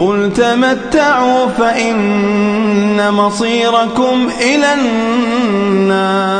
قل تمتعوا فإن مصيركم إلى النار